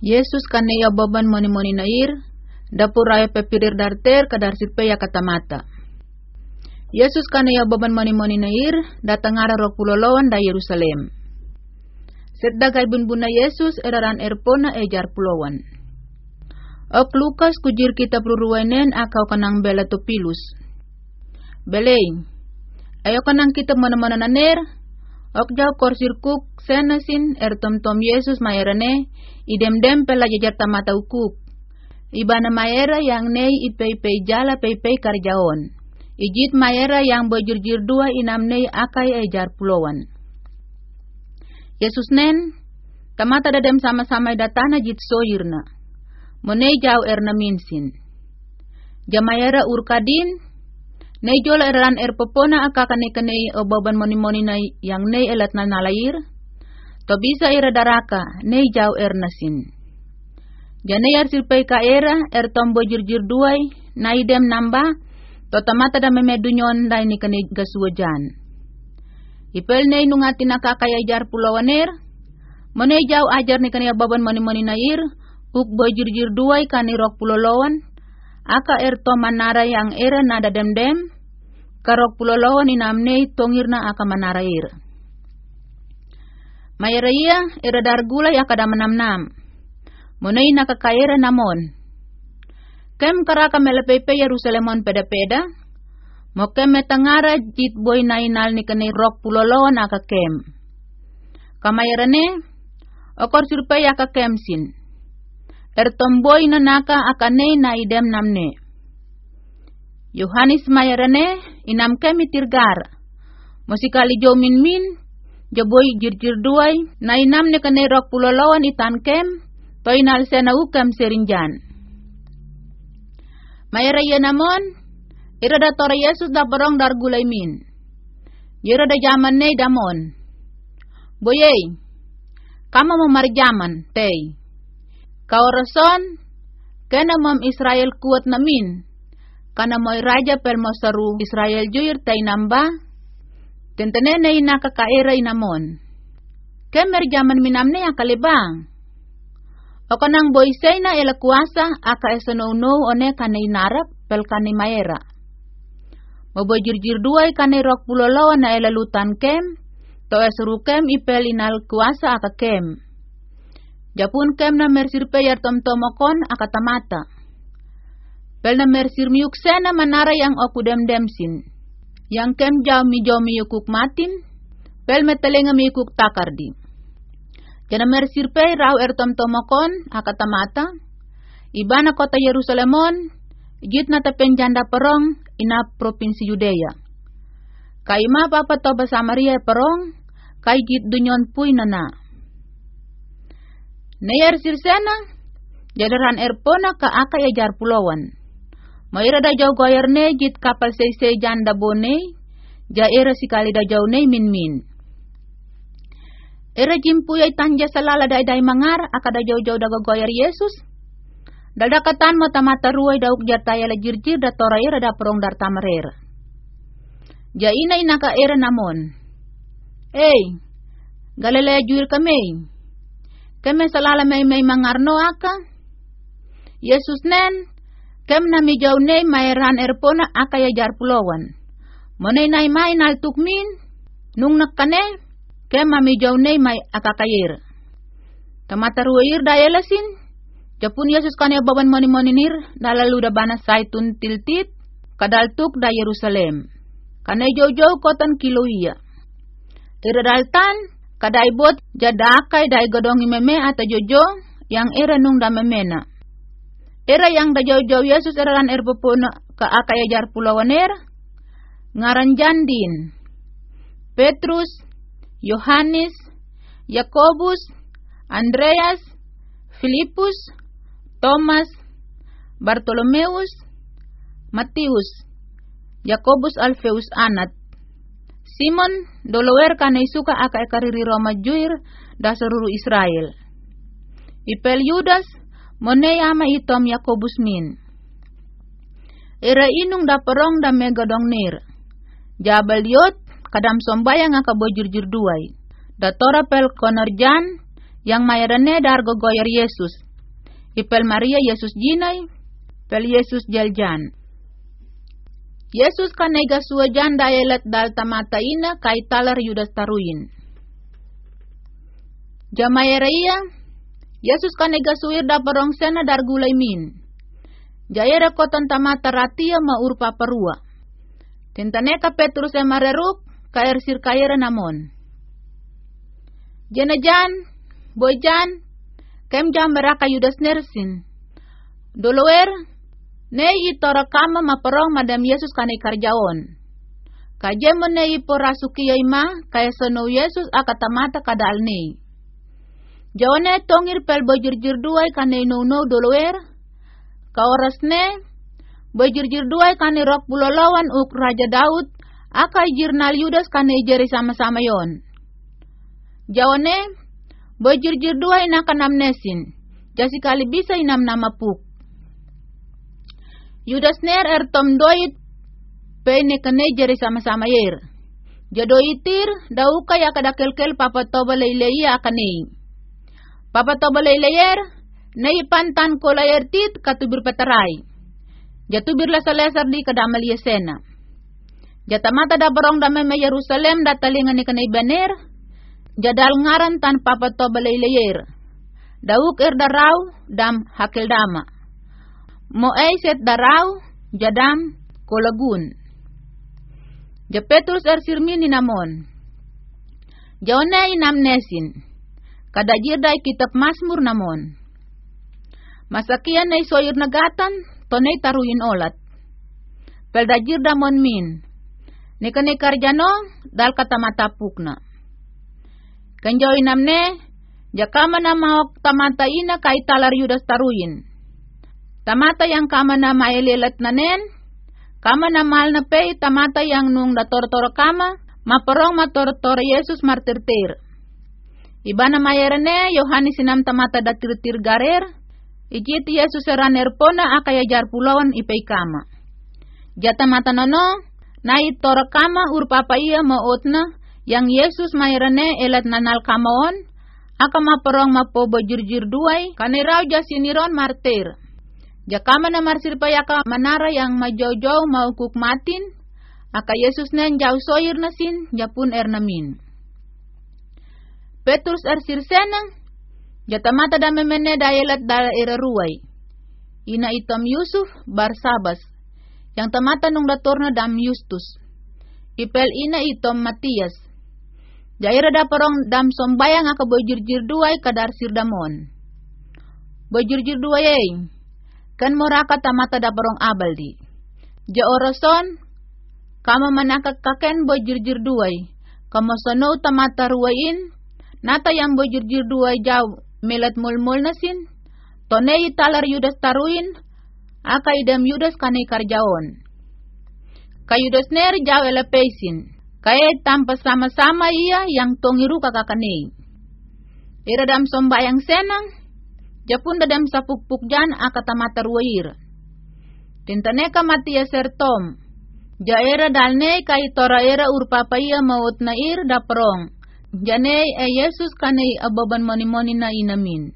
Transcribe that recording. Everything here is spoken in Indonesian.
Yesus kane ya baban moni-moni nair, dapur raya pepirir darter kadar sirpe ya kata mata. Yesus kane ya baban moni-moni nair, datang ara roh pulolowan da Yerusalem. Sedda bun buna Yesus eraran erpona ejar pulauan. Ok Lukas kujir kita peruruainen akau kanang bela topilus. Belei, ayo kanang kita mana-mana naner, ok jau korsir kuk senasin er tom Yesus mayerane, idem dem pela jajar tamata ukuk. Ibana mayera yang nei ipei pei jala pei pei karjaon. Ijit mayera yang bojur-jur dua inam nei akai ejar pulauan. Yesus nen, tamata dadem sama-sama datana jit soyirna. Monei jau erna minsin. Jamayara urkadin, nei jola eran er popona akakane kane obaban moni-moni na yang nei elat na nalair, to bisa era daraka nei jau erna sin. Jane yar sirpai ka era er tombo jir-jir duai, na idem namba, to tamata da memedunyon dai ni kane gasuwajan. Ipel nei nungati nakakaya jar pulawaner. Monei jau ajar ni kania baban mani mani nair. Uk bojir jir duai kani rok pulolawan. Aka erto manara yang era nada dem dem. Karok pulolawan inam nei tongirna aka manara ir. Mayaraya era dargula ya kada manam nam. Monei nakakayera namon. Kem karaka melepepe Yerusalemon peda-peda. Mokem metangara jit boy na inal ni kani rok pulolo na ka kem. Kamayarane, okor surpay aka kem sin. Er tomboy na naka akane na idem namne. Yohanes mayarane, inam kem itirgar. Musikali jo min min, jaboy jirjir duay, na inam ni kani rok puloloan itan kem, to inal sena ukam serinjan. Mayaraya namon, Ira da tora Yesus da barong dar gulay min. Ira da jaman ne damon. Boyey, kama mo marjaman, tey. Kaorason, kena mom Israel kuat namin. Kana mo'y raja pel mo saru Israel juyir tay namba. Tentene na ina kakaira inamon. Kemer jaman minamne yang kalibang. O kanang boysay na ila kuasa aka esono-no one kanay narap pel kanay mayera. Mabajir-jir duay kane rok pulolawa na elalutan kem, to esuru kem ipel inal kuasa aka kem. Japun kem na mersir peyar tom tomokon aka tamata. Pel na mersir miuk sena manara yang oku dem demsin. Yang kem jauh mi jauh mi yukuk matin, pel metelenga yukuk takardi. Jana mersir pey rau er tom tomokon aka tamata. Ibana kota Yerusalemon, Jit na penjanda perong ina provinsi Yudea. Kay ma papa toba Samaria perong, kay git dunyon puy nana. Nayar sirsena, jadaran erpona ka aka yajar pulawan. Mayra da jaw goyar ne git kapal say say janda bone, ja era sikali da jaw ne min min. Era jimpu yay tanja salala da day mangar aka da jaw jaw da goyar Yesus, Dadakatan mata-mata ruai dauk jataya la jirjir da toraya da perong dar tamarer. Ja ina ina ka era namon. Hey, galilea juir kami. Keme salala may may mangarno aka. Yesus nen, kem na mi jaw nei mayran erpona aka ya jar pulawan. Monay nay may nal tukmin, nung nakane, kem mi jaw nei may aka kayir. Tamata ruwair dayalasin, Japun Yesus kanya baban mani maninir dalalu da bana saitun tiltit kadaltuk da Yerusalem. Kana jojo kotan kiloia. Tira daltan kadai bot jadakai dai godongi meme ata jojo yang era nung da memena. Era yang da jojo Yesus eraran erbopona ka akaya jar pulawaner ngaran jandin. Petrus, Yohanes, Yakobus, Andreas, Filipus, Thomas, Bartolomeus, Matius, Yakobus Alfeus Anat, Simon dolower kanay suka aka ekariri Roma juir da seluruh Israel. Ipel Yudas moneyama itom Yakobus min. Ira inung da perong da megadong nir. Jabal yot kadam sombayang aka bojur-jur duay. Da tora pel konorjan yang mayarane dar gogoyer Yesus ipel Maria Yesus jinay, pel Yesus jaljan. Yesus kanega suajan dayelet dal tamata ina kay talar yudas taruin. Jamayereia, Yesus kanega suir da parong sena dar gulay min. Jayera koton tamata ratia ma urpa perua. Tintaneka Petrus e mareruk, kair sir kaira namon. Jenajan, boyjan, kem jam beraka yudas nersin. Doloer, ne i tora kama maparong madam Yesus kane karjaon. Kajemo ne i porasuki ma kaya sono Yesus akatamata kadal ne. Jawane tongir pel bojir-jir duai kane no no doloer. Kaoras ne, bojir-jir duai kane rok bulolawan uk Raja Daud, akai jirnal Yudas kane jeri sama-sama yon. Jawane, bojir-jir dua ina kanam nesin. Jasi kali bisa inam nama puk. Yudas ner er tom doit pene kene jeri sama-sama yer. Jado itir dauka ya kada kel papa toba leilei akane. Papa toba leileyer nei pantan ko layar tit katubir peterai. Jatubir lesa-lesar di kadamal yesena. Jatamata da barong dame me Yerusalem da talingan ni kanay baner jadal ngaran tan papato balaylayer. Dauk er darau dam hakil dama. Mo set darau jadam kolagun. Japetus er sirmini namon. Jaone inam nesin. Kada jirdai kitab masmur namon. Masakian na isoyur nagatan, tonay taruin olat. Pelda jirdamon min. Nikane karjano dal kata mata pukna. Kanjo inamne, jakama na maok tamata ina kay talar yudas taruin. Tamata yang kama na maelelat nanen, kama na mal na pay tamata yang nung dator-tor kama, maporong mator-tor Yesus martirtir. Iba na mayerane, Yohanes sinam tamata datirtir garer, ijit Yesus eraner pona akayajar pulauan ipay kama. Jata mata nono, na itor kama urpapa iya maotna, yang Yesus mayrane elat nanal kamaon, aka maporong mapo bojurjur duay, kaniraw jasiniron martir. Jakama na marsir payaka manara yang majojo maukuk matin, aka Yesus nen jau soyir nasin, japun ernamin. Petrus er sirsenang, jatamata dame mene dayelat dala ruay. Ina itom Yusuf Barsabas, yang tamata nung datorna dam Justus. Ipel ina itom Matias, Jaira da parong dam sombayang aka bojurjir duay kadar sirdamon. Bojurjir duay ay, kan moraka tamata da parong abaldi. Ja orason, kama manakak kaken bojurjir duay, kama sono tamata ruwain, nata yang bojurjir duay jaw melat mulmul nasin, tonei talar yudas taruin, aka idam yudas kanay karjaon. Kayudas ner jaw elepesin, Kaya tanpa sama-sama ia yang tongiru kakakane. Ira dam sombayang senang, japun dadam sapuk-puk jan akatamata ruwair. Tintaneka matia sertom, jaera dalne kai tora era urpapaya maut na ir daprong. Jane e Yesus kanei ababan moni-moni na inamin.